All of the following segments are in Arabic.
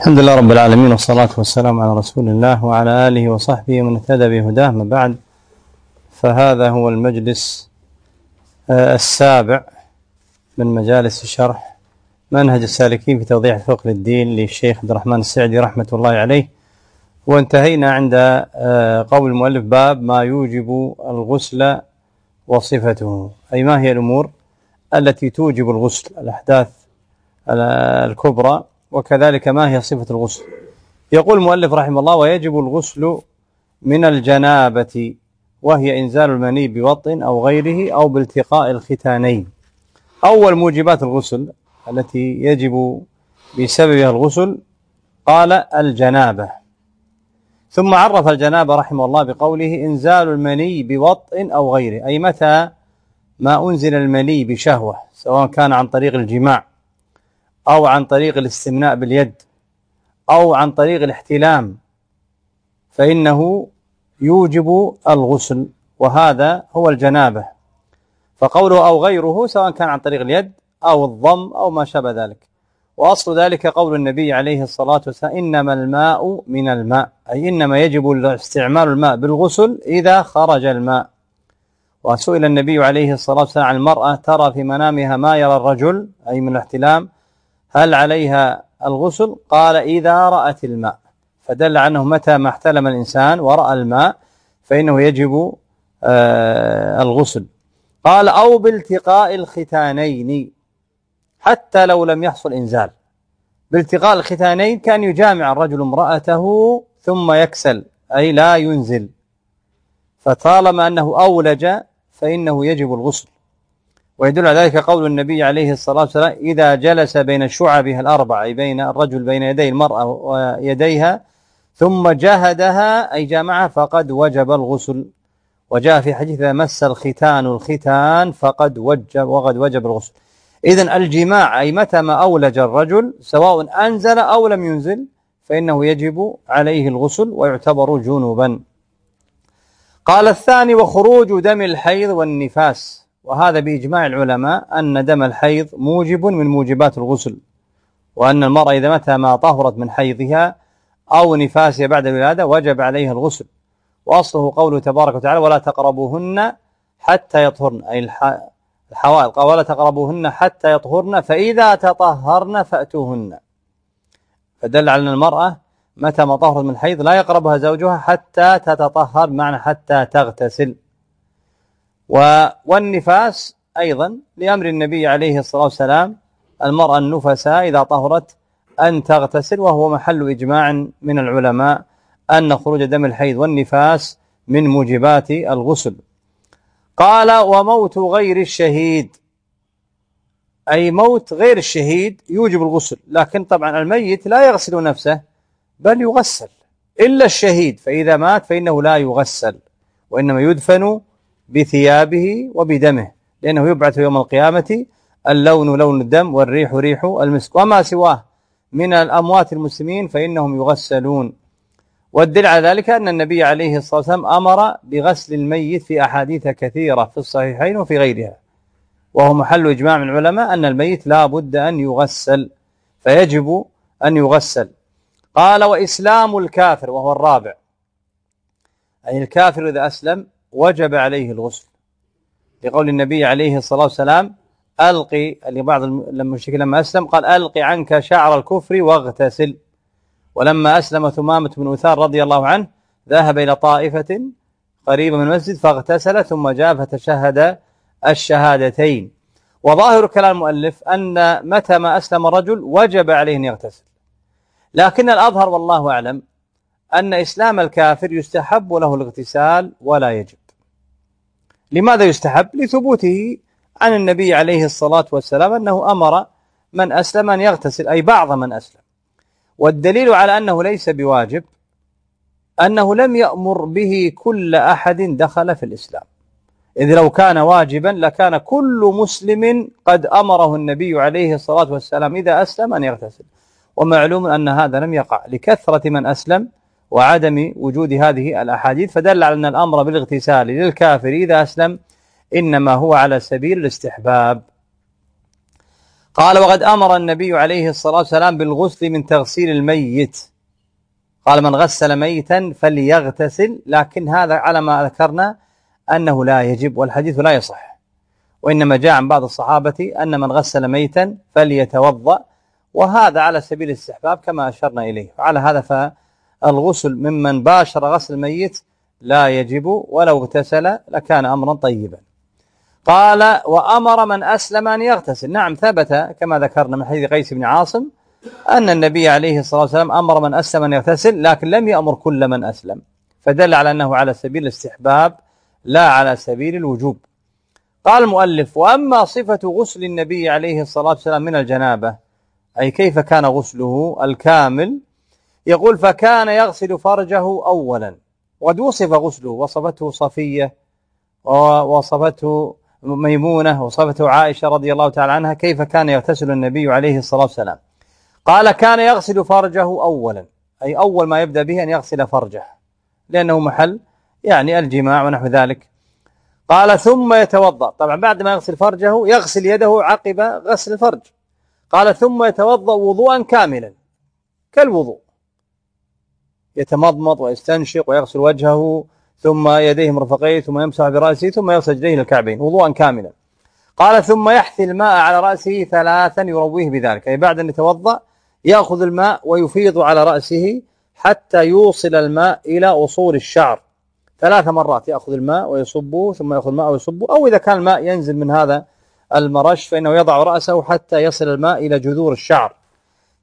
الحمد لله رب العالمين والصلاة والسلام على رسول الله وعلى آله وصحبه ومن اهتدى بهداه ما بعد. فهذا هو المجلس آه، السابع من مجالس شرح منهج السالكين في توضيح الفقه للدين للشيخ عبد الرحمن السعدي رحمة الله عليه. وانتهينا عند آه، قول المؤلف باب ما يوجب الغسل وصفته. أي ما هي الأمور التي توجب الغسل؟ الأحداث الكبرى وكذلك ما هي صفة الغسل؟ يقول المؤلف رحمه الله ويجب الغسل من الجنابة وهي إنزال المني بوطن أو غيره أو بالتقاء الختانين. أول موجبات الغسل التي يجب بسببها الغسل قال الجنابة. ثم عرف الجنابة رحمه الله بقوله إنزال المني بوطء أو غيره. أي متى ما أنزل المني بشهوة سواء كان عن طريق الجماع أو عن طريق الاستمناء باليد أو عن طريق الاحتلام فإنه يوجب الغسل وهذا هو الجنابة. فقوله أو غيره سواء كان عن طريق اليد أو الضم أو ما شابه ذلك. وأصل ذلك قول النبي عليه الصلاة والسلام إنما الماء من الماء أي إنما يجب استعمال الماء بالغسل إذا خرج الماء. وسئل النبي عليه الصلاة والسلام عن المرأة ترى في منامها ما يرى الرجل أي من الاحتلام هل عليها الغسل؟ قال إذا رأت الماء. فدل عنه متى ما احتلم الإنسان ورأى الماء فإنه يجب آه، الغسل. قال أو بالتقاء الختانين حتى لو لم يحصل إنزال. بالتقاء الختانين كان يجامع الرجل امرأته ثم يكسل أي لا ينزل. فطالما أنه أولج فإنه يجب الغسل. ويدل على ذلك قول النبي عليه الصلاة والسلام إذا جلس بين شعبها الأربع بين الرجل بين يدي المرأة ويديها ثم جهدها أي جامعها فقد وجب الغسل. وجاء في حديث إذا مس الختان الختان فقد وجب وقد وجب الغسل. إذا الجماع أي متى ما أولج الرجل سواء أنزل أو لم ينزل فإنه يجب عليه الغسل ويعتبر جنوبا. قال الثاني وخروج دم الحيض والنفاس. وهذا بإجماع العلماء أن دم الحيض موجب من موجبات الغسل وأن المرأة إذا متى ما طهرت من حيضها أو نفاسها بعد الولادة وجب عليها الغسل. وأصله قوله تبارك وتعالى ولا تقربوهن حتى يطهرن أي الحوائل قال ولا تقربوهن حتى يطهرن فإذا تطهرن فأتوهن فدل على أن المرأة متى ما طهرت من حيض لا يقربها زوجها حتى تتطهر معنى حتى تغتسل. والنفاس أيضا لأمر النبي عليه الصلاة والسلام المرأة النفساء إذا طهرت أن تغتسل وهو محل إجماع من العلماء أن خروج دم الحيض والنفاس من موجبات الغسل. قال وموت غير الشهيد. أي موت غير الشهيد يوجب الغسل لكن طبعا الميت لا يغسل نفسه بل يغسل. إلا الشهيد فإذا مات فإنه لا يغسل وإنما يدفن بثيابه وبدمه لأنه يبعث يوم القيامة اللون لون الدم والريح ريح المسك. وما سواه من الأموات المسلمين فإنهم يغسلون. والدل على ذلك أن النبي عليه الصلاة والسلام أمر بغسل الميت في أحاديث كثيرة في الصحيحين وفي غيرها. وهو محل إجماع من العلماء أن الميت لا بد أن يغسل فيجب أن يغسل. قال وإسلام الكافر وهو الرابع. أي الكافر إذا أسلم وجب عليه الغسل. لقول النبي عليه الصلاة والسلام ألقي لبعض المشركين لما أسلم قال ألقي عنك شعر الكفر واغتسل. ولما أسلم ثمامة بن أثار رضي الله عنه ذهب إلى طائفة قريبة من المسجد فاغتسل ثم جاء فتشهد الشهادتين. وظاهر كلام المؤلف أن متى ما أسلم الرجل وجب عليه أن يغتسل. لكن الأظهر والله أعلم أن إسلام الكافر يستحب له الاغتسال ولا يجب. لماذا يستحب؟ لثبوته عن النبي عليه الصلاة والسلام أنه أمر من أسلم أن يغتسل أي بعض من أسلم. والدليل على أنه ليس بواجب أنه لم يأمر به كل أحد دخل في الإسلام. إذ لو كان واجبا لكان كل مسلم قد أمره النبي عليه الصلاة والسلام إذا أسلم أن يغتسل. ومعلوم أن هذا لم يقع. لكثرة من أسلم وعدم وجود هذه الأحاديث فدل على أن الأمر بالاغتسال للكافر إذا أسلم إنما هو على سبيل الاستحباب. قال وقد أمر النبي عليه الصلاة والسلام بالغسل من تغسيل الميت. قال من غسل ميتا فليغتسل لكن هذا على ما ذكرنا أنه لا يجب والحديث لا يصح. وإنما جاء عن بعض الصحابة أن من غسل ميتا فليتوضأ وهذا على سبيل الاستحباب كما أشرنا إليه. وعلى هذا فالغسل ممن باشر غسل الميت لا يجب ولو اغتسل لكان أمرا طيبا. قال وأمر من أسلم أن يغتسل. نعم ثبت كما ذكرنا من حديث قيس بن عاصم أن النبي عليه الصلاة والسلام أمر من أسلم أن يغتسل لكن لم يأمر كل من أسلم فدل على أنه على سبيل الاستحباب لا على سبيل الوجوب. قال المؤلف وأما صفة غسل النبي عليه الصلاة والسلام من الجنابة أي كيف كان غسله الكامل يقول فكان يغسل فرجه أولا وقد وصف غسله وصفته صفية ووصفته ميمونة وصفته عائشة رضي الله تعالى عنها كيف كان يغتسل النبي عليه الصلاة والسلام. قال كان يغسل فرجه أولا أي أول ما يبدأ به أن يغسل فرجه لأنه محل يعني الجماع ونحو ذلك. قال ثم يتوضأ طبعا بعد ما يغسل فرجه يغسل يده عقب غسل الفرج. قال ثم يتوضأ وضوءا كاملا كالوضوء. يتمضمض ويستنشق ويغسل وجهه ثم يديه مرفقيه ثم يمسح برأسه ثم يغسل يديه الكعبين وضوءا كاملا. قال ثم يحثي الماء على رأسه ثلاثا يرويه بذلك. أي بعد أن يتوضأ يأخذ الماء ويفيض على رأسه حتى يوصل الماء إلى أصول الشعر. ثلاث مرات يأخذ الماء ويصبه ثم يأخذ الماء ويصبه أو إذا كان الماء ينزل من هذا المرش فإنه يضع رأسه حتى يصل الماء إلى جذور الشعر.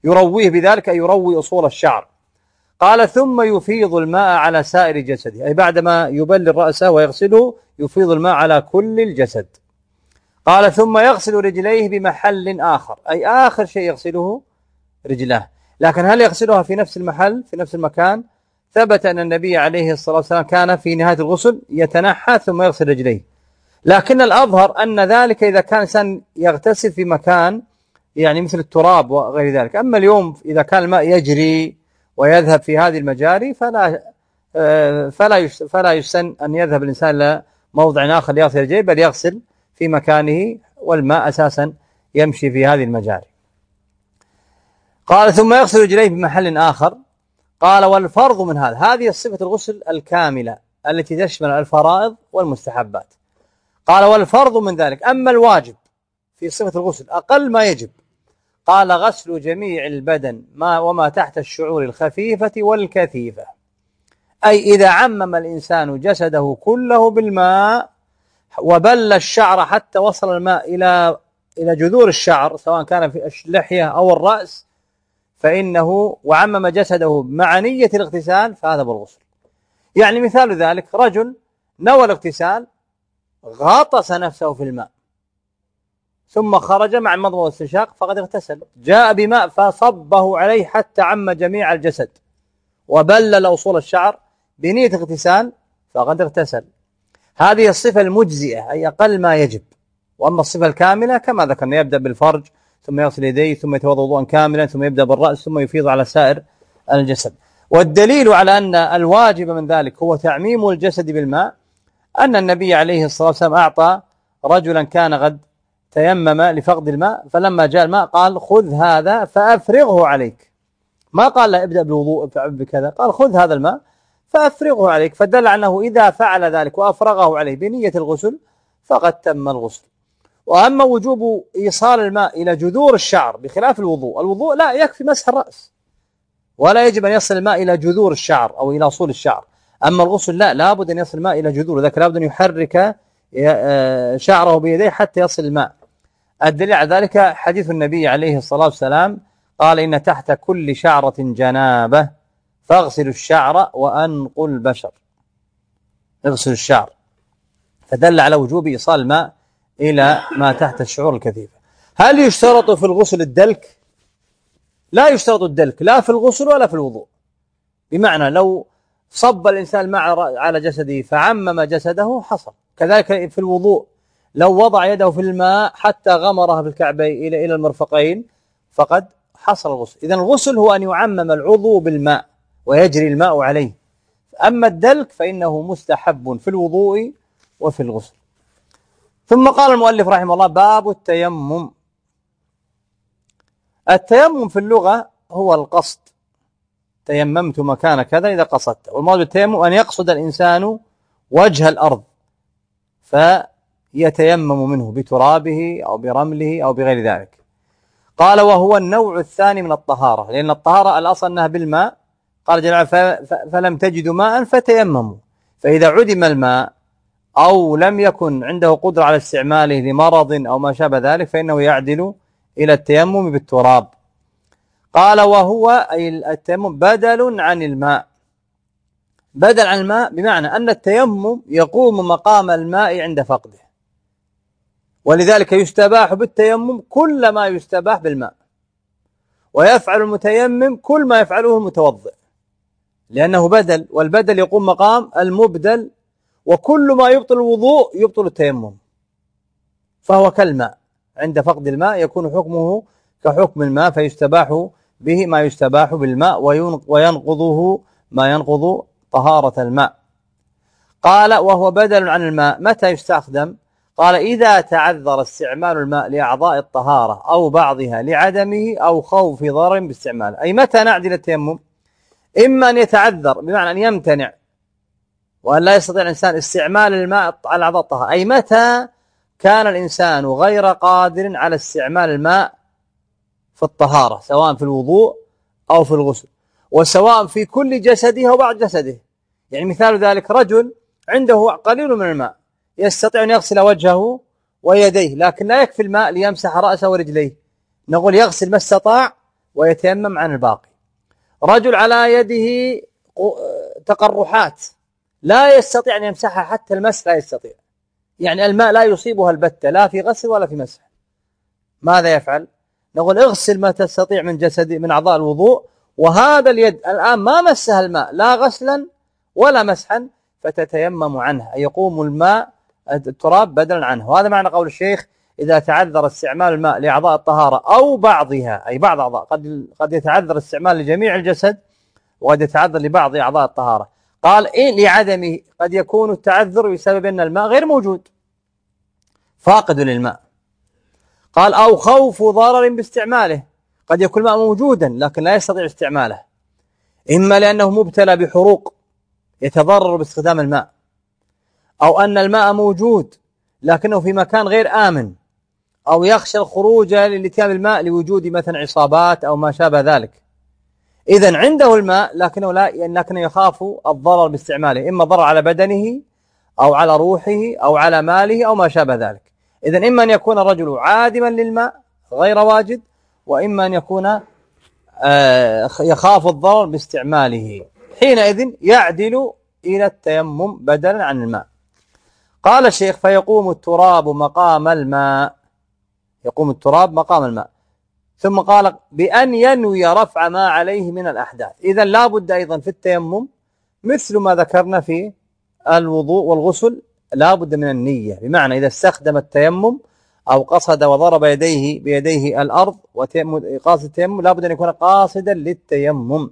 يرويه بذلك يروي أصول الشعر. قال ثم يفيض الماء على سائر جسده. أي بعدما يبلل رأسه ويغسله يفيض الماء على كل الجسد. قال ثم يغسل رجليه بمحل آخر. أي آخر شيء يغسله؟ رجلاه. لكن هل يغسلها في نفس المحل في نفس المكان؟ ثبت أن النبي عليه الصلاة والسلام كان في نهاية الغسل يتنحى ثم يغسل رجليه. لكن الأظهر أن ذلك إذا كان إنسان يغتسل في مكان يعني مثل التراب وغير ذلك. أما اليوم إذا كان الماء يجري ويذهب في هذه المجاري فلا آه، فلا فلا يسن أن يذهب الإنسان إلى موضع آخر ليغسل رجليه بل يغسل في مكانه والماء أساسا يمشي في هذه المجاري. قال ثم يغسل رجليه بمحل آخر. قال والفرض من هذا هذه صفة الغسل الكاملة التي تشمل الفرائض والمستحبات. قال والفرض من ذلك أما الواجب في صفة الغسل أقل ما يجب قال غسل جميع البدن ما وما تحت الشعور الخفيفة والكثيفة. أي إذا عمم الإنسان جسده كله بالماء وبل الشعر حتى وصل الماء إلى إلى جذور الشعر سواء كان في اللحية أو الرأس فإنه وعمم جسده مع نية الاغتسال فهذا بالغسل. يعني مثال ذلك رجل نوى الاغتسال غطس نفسه في الماء. ثم خرج مع المضمضة والاستنشاق فقد اغتسل. جاء بماء فصبه عليه حتى عم جميع الجسد. وبلل أصول الشعر بنية اغتسال فقد اغتسل. هذه الصفة المجزئة أي أقل ما يجب. وأما الصفة الكاملة كما ذكرنا يبدأ بالفرج ثم يغسل يديه ثم يتوضأ وضوءا كاملا ثم يبدأ بالرأس ثم يفيض على سائر الجسد. والدليل على أن الواجب من ذلك هو تعميم الجسد بالماء أن النبي عليه الصلاة والسلام أعطى رجلا كان قد تيمم لفقد الماء فلما جاء الماء قال خذ هذا فأفرغه عليك. ما قال له ابدأ بالوضوء بكذا قال خذ هذا الماء فأفرغه عليك. فدل أنه إذا فعل ذلك وأفرغه عليه بنية الغسل فقد تم الغسل. وأما وجوب إيصال الماء إلى جذور الشعر بخلاف الوضوء الوضوء لا يكفي مسح الرأس. ولا يجب أن يصل الماء إلى جذور الشعر أو إلى أصول الشعر. أما الغسل لا لابد أن يصل الماء إلى جذور ذلك لابد أن يحرك آه، شعره بيديه حتى يصل الماء. الدليل على ذلك حديث النبي عليه الصلاة والسلام قال إن تحت كل شعرة جنابة فاغسلوا الشعر وأنقوا البشر. اغسلوا الشعر. فدل على وجوب إيصال الماء إلى ما تحت الشعور الكثيفة هل يشترط في الغسل الدلك؟ لا يشترط الدلك لا في الغسل ولا في الوضوء. بمعنى لو صب الإنسان مع على جسده فعمم جسده حصل. كذلك في الوضوء لو وضع يده في الماء حتى غمرها في الكعبين إلى إلى المرفقين فقد حصل الغسل. إذا الغسل هو أن يعمم العضو بالماء ويجري الماء عليه. أما الدلك فإنه مستحب في الوضوء وفي الغسل. ثم قال المؤلف رحمه الله باب التيمم. التيمم في اللغة هو القصد. تيممت مكان كذا إذا قصدت. والمراد بالتيمم أن يقصد الإنسان وجه الأرض. فيتيمم منه بترابه أو برمله أو بغير ذلك. قال وهو النوع الثاني من الطهارة لأن الطهارة الأصل أنها بالماء. قال جل فلم تجدوا ماء فتيمموا. فإذا عدم الماء أو لم يكن عنده قدرة على استعماله لمرض أو ما شابه ذلك فإنه يعدل إلى التيمم بالتراب. قال وهو أي التيمم بدل عن الماء. بدل عن الماء بمعنى أن التيمم يقوم مقام الماء عند فقده. ولذلك يستباح بالتيمم كل ما يستباح بالماء. ويفعل المتيمم كل ما يفعله المتوضئ. لأنه بدل والبدل يقوم مقام المبدل وكل ما يبطل الوضوء يبطل التيمم. فهو كالماء. عند فقد الماء يكون حكمه كحكم الماء فيستباح به ما يستباح بالماء وينقضه ما ينقض طهارة الماء. قال وهو بدل عن الماء متى يستخدم؟ قال إذا تعذر استعمال الماء لأعضاء الطهارة أو بعضها لعدمه أو خوف ضرر باستعماله. أي متى نعدل التيمم؟ إما أن يتعذر بمعنى أن يمتنع وأن لا يستطيع الإنسان استعمال الماء على أعضاء الطهارة. أي متى كان الإنسان غير قادر على استعمال الماء في الطهارة سواء في الوضوء أو في الغسل وسواء في كل جسده أو بعض جسده. يعني مثال ذلك رجل عنده قليل من الماء يستطيع أن يغسل وجهه ويديه لكن لا يكفي الماء ليمسح رأسه ورجليه. نقول يغسل ما استطاع ويتيمم عن الباقي. رجل على يده تقرحات لا يستطيع أن يمسحها حتى المسح لا يستطيع. يعني الماء لا يصيبها البتة لا في غسل ولا في مسح. ماذا يفعل؟ نقول اغسل ما تستطيع من جسد من أعضاء الوضوء وهذا اليد الآن ما مسها الماء لا غسلا ولا مسحا فتتيمم عنه أي يقوم الماء التراب بدلا عنه. وهذا معنى قول الشيخ إذا تعذر استعمال الماء لأعضاء الطهارة أو بعضها أي بعض أعضاء قد قد يتعذر استعمال لجميع الجسد وقد يتعذر لبعض أعضاء الطهارة. قال إيه لعدمه قد يكون التعذر بسبب أن الماء غير موجود. فاقد للماء. قال أو خوف ضرر باستعماله. قد يكون الماء موجودا لكن لا يستطيع استعماله. إما لأنه مبتلى بحروق يتضرر باستخدام الماء. أو أن الماء موجود لكنه في مكان غير آمن. أو يخشى الخروج لالتيام الماء لوجود مثلا عصابات أو ما شابه ذلك. إذا عنده الماء لكنه لا لكنه يخاف الضرر باستعماله إما ضرر على بدنه أو على روحه أو على ماله أو ما شابه ذلك. إذا إما أن يكون الرجل عادما للماء غير واجد وإما أن يكون آه، يخاف الضرر باستعماله. حينئذ يعدل إلى التيمم بدلا عن الماء. قال الشيخ فيقوم التراب مقام الماء. يقوم التراب مقام الماء. ثم قال بأن ينوي رفع ما عليه من الأحداث. إذا لا بد أيضا في التيمم مثل ما ذكرنا في الوضوء والغسل لا بد من النية. بمعنى إذا استخدم التيمم أو قصد وضرب يديه بيديه الأرض وقاصد التيمم لا بد أن يكون قاصدا للتيمم.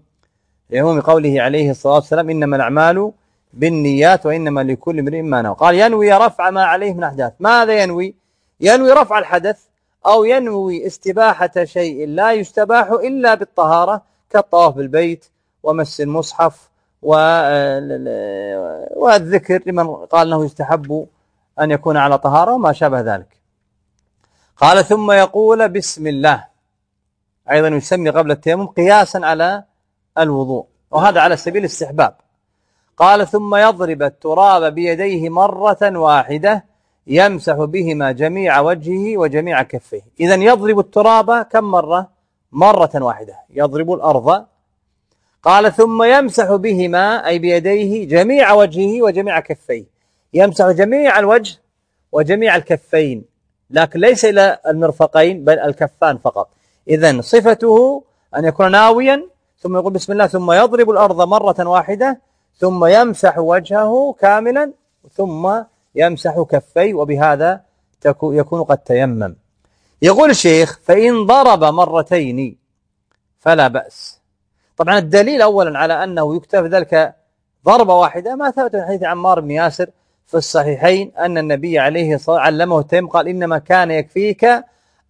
لعموم قوله عليه الصلاة والسلام إنما الأعمال بالنيات وإنما لكل امرئ ما نوى. قال ينوي رفع ما عليه من أحداث. ماذا ينوي؟ ينوي رفع الحدث أو ينوي استباحة شيء لا يستباح إلا بالطهارة كالطواف بالبيت ومس المصحف والذكر لمن قال إنه يستحب أن يكون على طهارة وما شابه ذلك. قال ثم يقول بسم الله. أيضا يسمي قبل التيمم قياسا على الوضوء. وهذا على سبيل الاستحباب. قال ثم يضرب التراب بيديه مرة واحدة يمسح بهما جميع وجهه وجميع كفيه. إذا يضرب التراب كم مرة؟ مرة واحدة. يضرب الأرض. قال ثم يمسح بهما أي بيديه جميع وجهه وجميع كفيه. يمسح جميع الوجه وجميع الكفين. لكن ليس إلى المرفقين بل الكفان فقط. إذا صفته أن يكون ناويا ثم يقول بسم الله ثم يضرب الأرض مرة واحدة ثم يمسح وجهه كاملا ثم يمسح كفيه وبهذا يكون قد تيمم. يقول الشيخ فإن ضرب مرتين فلا بأس. طبعا الدليل أولا على أنه يكتب ذلك ضربة واحدة. ما ثبت من حديث عمار بن ياسر في الصحيحين أن النبي عليه الصلاة علمه التيمم قال إنما كان يكفيك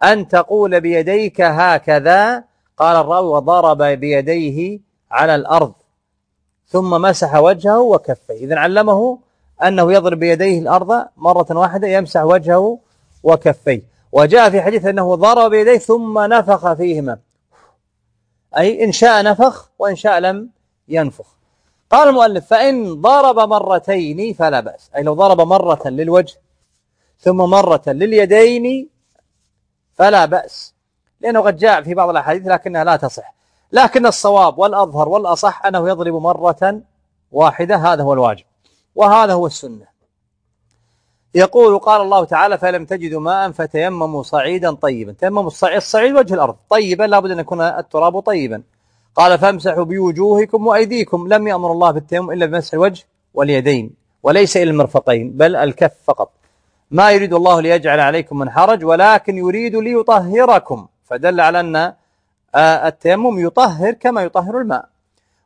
أن تقول بيديك هكذا. قال الراوي وضرب بيديه على الأرض. ثم مسح وجهه وكفيه إذن علمه أنه يضرب بيديه الأرض مرة واحدة يمسح وجهه وكفيه. وجاء في حديث أنه ضرب بيديه ثم نفخ فيهما. أي إن شاء نفخ وإن شاء لم ينفخ. قال المؤلف فإن ضرب مرتين فلا بأس. أي لو ضرب مرة للوجه ثم مرة لليدين فلا بأس. لأنه قد جاء في بعض الأحاديث لكنها لا تصح. لكن الصواب والأظهر والأصح أنه يضرب مرة واحدة هذا هو الواجب وهذا هو السنة. يقول قال الله تعالى فلم تجدوا ماء فتيمموا صعيدا طيبا. تيمموا الصعيد الصعيد وجه الأرض طيبا لابد أن يكون التراب طيبا. قال فامسحوا بوجوهكم وأيديكم. لم يأمر الله بالتيمم إلا بمسح الوجه واليدين وليس إلى المرفقين بل الكف فقط. ما يريد الله ليجعل عليكم من حرج ولكن يريد ليطهركم. فدل على أن التيمم يطهر كما يطهر الماء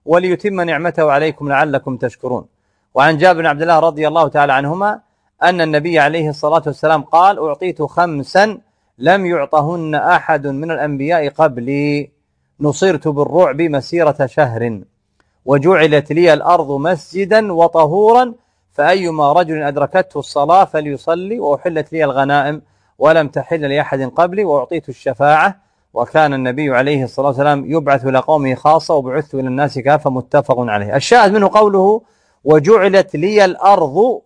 وليتم نعمته عليكم لعلكم تشكرون. وعن جابر بن عبد الله رضي الله تعالى عنهما أن النبي عليه الصلاة والسلام قال أعطيت خمسا لم يعطهن أحد من الأنبياء قبلي نصرت بالرعب مسيرة شهر وجعلت لي الأرض مسجدا وطهورا فأيما رجل أدركته الصلاة فليصلي وأحلت لي الغنائم ولم تحل لأحد قبلي وأعطيت الشفاعة وكان النبي عليه الصلاة والسلام يبعث إلى قومه خاصة وبعثت إلى الناس كافة متفق عليه. الشاهد منه قوله وجعلت لي الأرض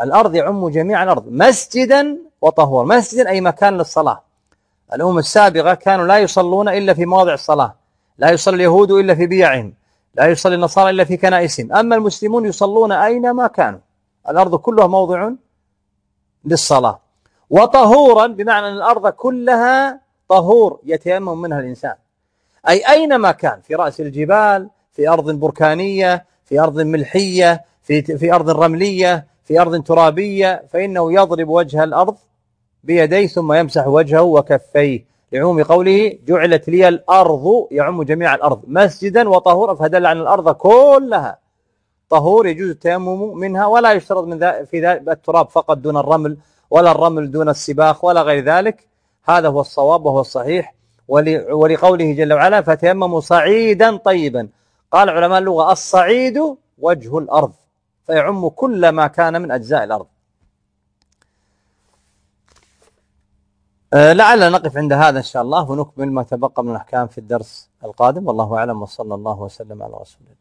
الأرض يعم جميع الأرض مسجدا وطهورا. مسجدا أي مكان للصلاة. الأمم السابقة كانوا لا يصلون إلا في مواضع الصلاة. لا يصلي اليهود إلا في بيعهم. لا يصلي النصارى إلا في كنائسهم. أما المسلمون يصلون أينما كانوا. الأرض كلها موضع للصلاة. وطهورا بمعنى أن الأرض كلها طهور يتيمم منها الإنسان. أي أينما كان في رأس الجبال في أرض بركانية في أرض ملحية في, في أرض رملية في أرض ترابية فإنه يضرب وجه الأرض بيديه ثم يمسح وجهه وكفيه. لعموم قوله جعلت لي الأرض يعم جميع الأرض مسجدا وطهورا فدل عن الأرض كلها طهور يجوز التيمم منها ولا يشترط من في ذلك التراب فقط دون الرمل ولا الرمل دون السباخ ولا غير ذلك. هذا هو الصواب وهو الصحيح. ولقوله جل وعلا فتيمموا صعيدا طيبا قال علماء اللغة الصعيد وجه الأرض فيعم كل ما كان من أجزاء الأرض. أه لعلنا نقف عند هذا إن شاء الله ونكمل ما تبقى من الأحكام في الدرس القادم. والله أعلم وصلى الله وسلم على رسول الله.